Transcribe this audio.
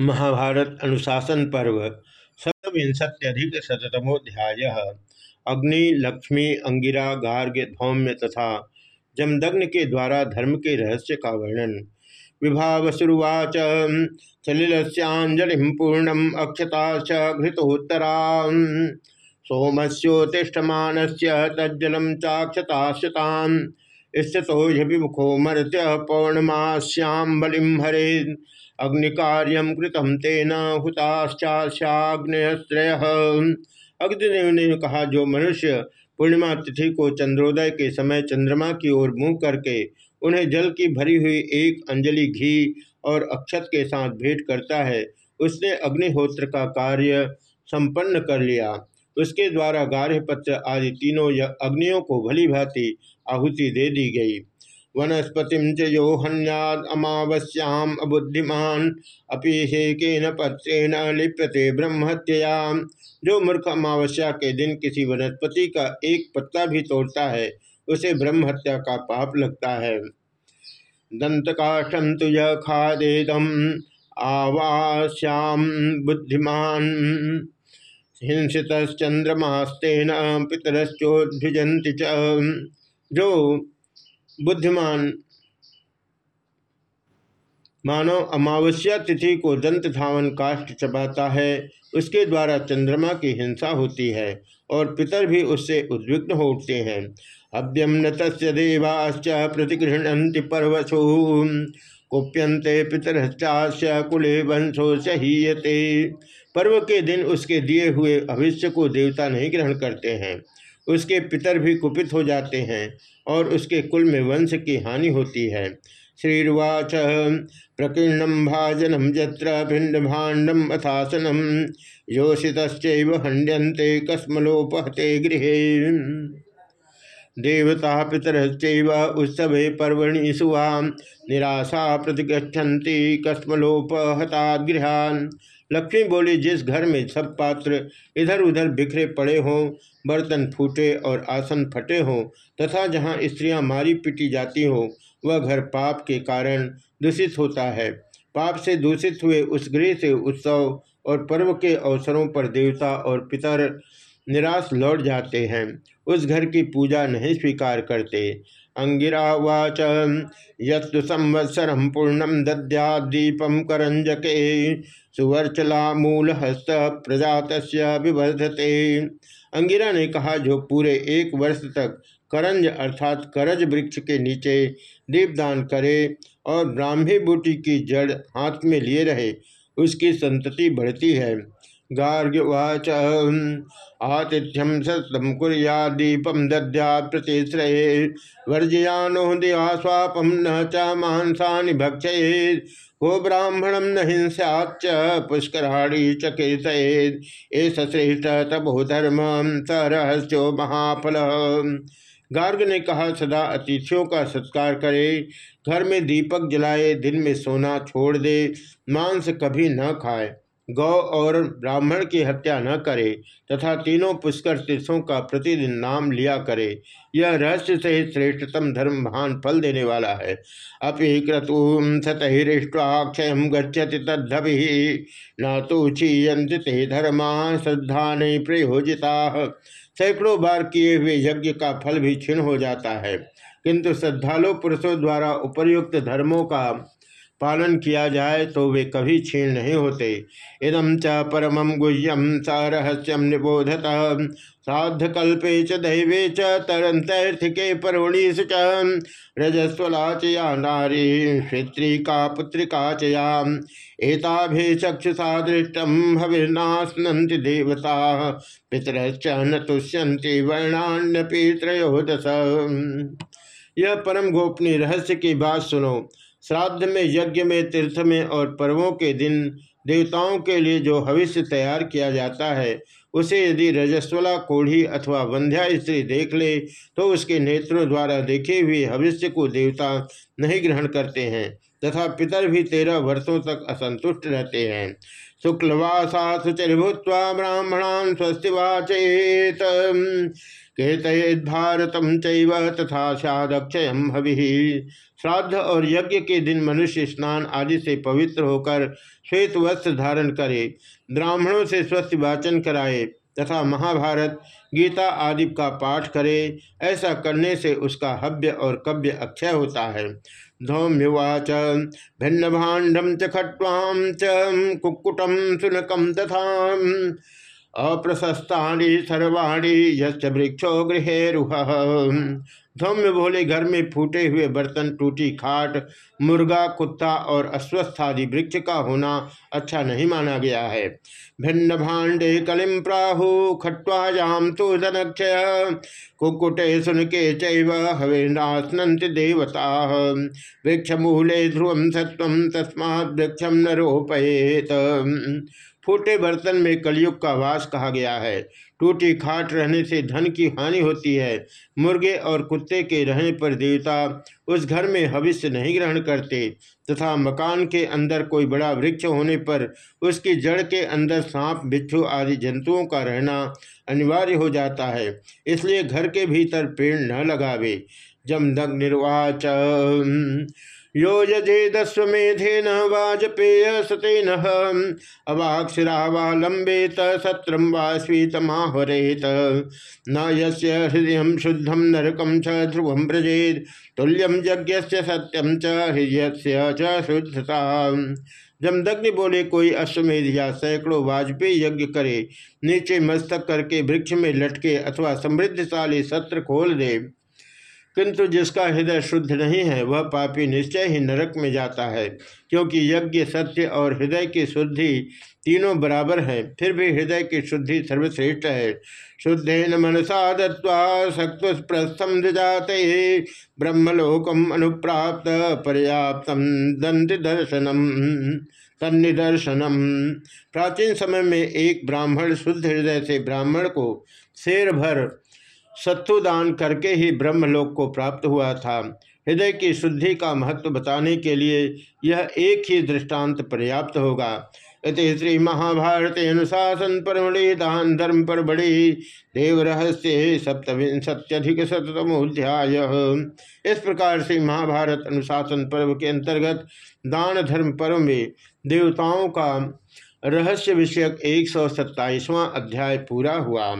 महाभारत अनुशासन पर्व, सप्तविंशत्यधिक शतमोध्याय अग्नि, लक्ष्मी, अंगिरा, गार्ग, धौम्य तथा जमदग्न के द्वारा धर्म के रहस्य का वर्णन। विभावसुरुवाच सलिलस्यांजलि पूर्णम अक्षता घृतोत्तरा। सोमस्योतिष्ठमान से तज्जलम चाक्षताश्यतान स्थितो विमुखो मर्त्य पौर्णमाश्याम बलिम हरे। अग्निकार्यम कृतम तेन हुताश्चाग्नयश्रय अग्निदेव ने कहा, जो मनुष्य पूर्णिमा तिथि को चंद्रोदय के समय चंद्रमा की ओर मुँह करके उन्हें जल की भरी हुई एक अंजलि घी और अक्षत के साथ भेंट करता है, उसने अग्निहोत्र का कार्य संपन्न कर लिया। उसके द्वारा गार्हपत्र आदि तीनों अग्नियों को भली भांति आहुति दे दी गई। वनस्पति च यो हन्याद अमावस्याम अबुद्धिमान अपिहेकेन पत्रेण लिप्यते ब्रह्मत्यया जो मूर्ख अमावस्या के दिन किसी वनस्पति का एक पत्ता भी तोड़ता है, उसे ब्रह्म हत्या का पाप लगता है। दंत काष्ठम तुय खादेदम, आवास्याम बुद्धिमान। हिंसित चंद्रमास्तेन पितरश्चोद्भिजंति जो बुद्धिमान, मानव अमावस्या तिथि को दंत धावन काष्ट चबाता है, उसके द्वारा चंद्रमा की हिंसा होती है और पितर भी उससे उद्विग्न हो उठते हैं। अभ्यम न तस् देवाश्च प्रतिगृहती पर्वसु कुप्यंते पितरश्चास्य कुले वंशो सहीयते। पर्व के दिन उसके दिए हुए भविष्य को देवता नहीं ग्रहण करते हैं। उसके पितर भी कुपित हो जाते हैं और उसके कुल में वंश की हानि होती है। श्रीर्वाच प्रकीर्णम भाजनम जत्र भिंड भाण्डम अथासनम योषित हंड्यंते कस्मलोपहते गृह। देवता पितरश्चैव उत्सव पर्वणि सुवा निराशा प्रतिगछन्ति कस्मलोपहता गृहान लक्ष्मी बोली, जिस घर में सब पात्र इधर उधर बिखरे पड़े हों, बर्तन फूटे और आसन फटे हों, तथा जहाँ स्त्रियाँ मारी पिटी जाती हों, वह घर पाप के कारण दूषित होता है। पाप से दूषित हुए उस गृह से उत्सव और पर्व के अवसरों पर देवता और पितर निराश लौट जाते हैं। उस घर की पूजा नहीं स्वीकार करते। अंगिरा अंगिरावाच, यस्तु संवत्सर पूर्णम दद्या दद्यादीपम करंजके, सुवर्चला मूल हस्त प्रजात विवर्धते। अंगिरा ने कहा, जो पूरे एक वर्ष तक करंज अर्थात करज वृक्ष के नीचे दीपदान करे और ब्राह्मी बूटी की जड़ हाथ में लिए रहे, उसकी संतति बढ़ती है। गार्ग्यवाच आतिथ्यम सतम कुरिया दीपम दद्या प्रतिश्रये। वर्जयानो दिया स्वापम न च मांसा भक्षये को ब्राह्मणम न हिंसाच पुष्कराणी चकेत श्रेष्ठ तपो धर्म सरहस्यो महाफल। गार्ग ने कहा, सदा अतिथियों का सत्कार करे। घर में दीपक जलाए, दिन में सोना छोड़ दे। मांस कभी न खाए। गौ और ब्राह्मण की हत्या न करे तथा तीनों पुष्कर तीर्थों का प्रतिदिन नाम लिया करे। यह रहस्य से श्रेष्ठतम धर्म महान फल देने वाला है। अपि क्रतुम सतहिष्टाक्षय गच्छति तद्धि न तो क्षीयंत ते धर्मा श्रद्धा नहीं प्रयोजिता। सैकड़ों बार किए हुए यज्ञ का फल भी क्षीण हो जाता है। किंतु श्रद्धालु पुरुषों द्वारा उपर्युक्त धर्मों का पालन किया जाए तो वे कभी क्षीण नहीं होते। इदम च परम गुह्यम स रहस्यम निबोधत। साधकल्पे च दैवे च तरंतर्थिके परोणीस च। रजस्वला च या नारी पुत्रिका च या एताभि चक्षुषा दृष्टम हविर्नास्नन्ति देवता। पितरश्च न तुष्यन्ति वर्णान्यपि त्रयोदश। यह परम गोपनीय रहस्य की बात सुनो। श्राद्ध में, यज्ञ में, तीर्थ में और पर्वों के दिन देवताओं के लिए जो भविष्य तैयार किया जाता है, उसे यदि रजस्वला, कोढ़ी अथवा वंध्या स्त्री देख ले तो उसके नेत्रों द्वारा देखे हुए भविष्य को देवता नहीं ग्रहण करते हैं। तथा पितर भी तेरह वर्षों तक असंतुष्ट रहते हैं। शुक्लवासा सुचरिभूत्वा ब्राह्मणान स्वस्तिवाचेत केतयेद भारतम चैव तथा सदक्षय हवि। श्राद्ध और यज्ञ के दिन मनुष्य स्नान आदि से पवित्र होकर श्वेत वस्त्र धारण करे, ब्राह्मणों से स्वस्थ वाचन कराए तथा महाभारत, गीता आदि का पाठ करे, ऐसा करने से उसका हव्य और कव्य अक्षय होता है। धौम्युवाच। भिन्न भाण्डम च खट्वाम च कुक्कुटम सुनकम तथा अप्रशस्ता सर्वाणी यश्च वृक्षो गृह रुह। धौम्य बोले घर में फूटे हुए बर्तन, टूटी खाट, मुर्गा, कुत्ता और अस्वस्थ आदि वृक्ष का होना अच्छा नहीं माना गया है। भिन्न भाण्डे कलिम प्राहु खट्वायाम तो धनक्षय कुकुटे सुनके चैव हवेनास्नंत देवता। वृक्ष मूले ध्रुवम सत्व तस्मा वृक्षम न रोपयेत। फूटे बर्तन में कलयुग का वास कहा गया है। टूटी खाट रहने से धन की हानि होती है। मुर्गे और कुत्ते के रहने पर देवता उस घर में भविष्य नहीं ग्रहण करते तथा मकान के अंदर कोई बड़ा वृक्ष होने पर उसकी जड़ के अंदर सांप, बिच्छू आदि जंतुओं का रहना अनिवार्य हो जाता है। इसलिए घर के भीतर पेड़ न लगावे। जम दग निर्वाच यजेदस्वेधेन वाजपेय सतेन अवाक्षरावालंबेत सत्रम वा स्वीतमाहरेत। न यस्य हृदय शुद्धम नरकम च ध्रुवम व्रजेद तुल्यम यज्ञ सत्यम च हृदय शुद्धता। जमदग्नि बोले, कोई अश्वमेध या सैकड़ों वाजपेयी यज्ञ करे, नीचे मस्तक करके वृक्ष में लटके अथवा समृद्धशाली सत्र खोल दे। किंतु जिसका हृदय शुद्ध नहीं है, वह पापी निश्चय ही नरक में जाता है, क्योंकि यज्ञ सत्य और हृदय की शुद्धि तीनों बराबर हैं, फिर भी हृदय की शुद्धि सर्वश्रेष्ठ है। शुद्धेन मनसा दत्वा प्रस्थम जाते ब्रह्मलोकम अनुप्राप्त पर्याप्त दंत दर्शनम तन्निदर्शनम प्राचीन समय में एक ब्राह्मण शुद्ध हृदय से ब्राह्मण को शेर भर सत्तुदान करके ही ब्रह्मलोक को प्राप्त हुआ था। हृदय की शुद्धि का महत्व बताने के लिए यह एक ही दृष्टांत पर्याप्त होगा। इति श्री महाभारत अनुशासन परमणि दान धर्म पर बड़ी देव रहस्य सप्तविंशत्यधिक शतमोध्याय इस प्रकार से महाभारत अनुशासन पर्व के अंतर्गत दान धर्म पर्व में देवताओं का रहस्य विषयक एक सौ अध्याय पूरा हुआ।